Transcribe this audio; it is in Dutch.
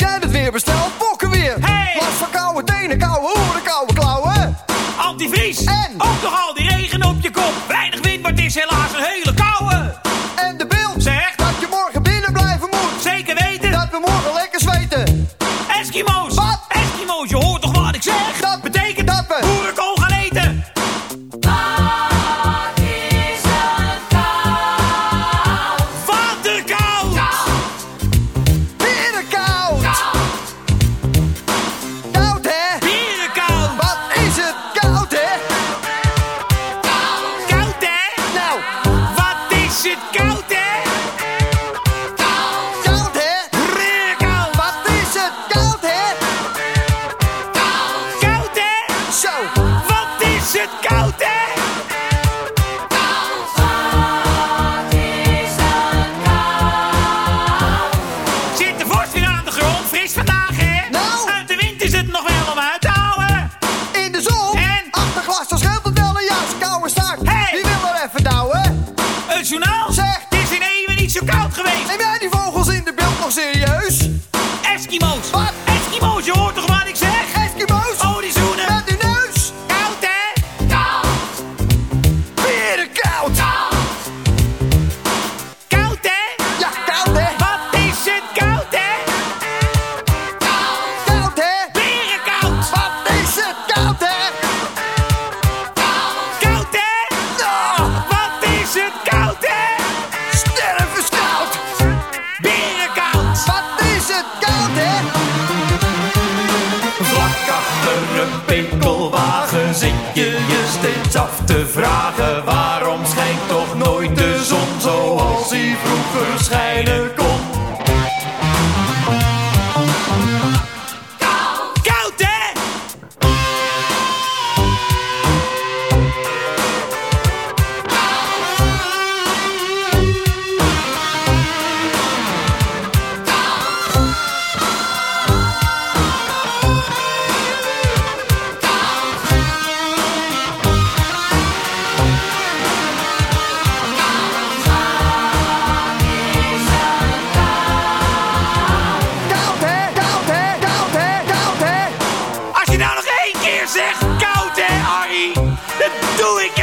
heb jij het weer besteld? Fokken weer. Hé, was van koude tenen, koude oren, koude klauwen. Antivries. En? Ook nog al die regen op je kop. Weinig wind, maar het is helaas een hele koude. niet zo koud geweest. een pinkelwagen zit je je steeds af te vragen waar. Hier zeg. Koud hè, Dat doe ik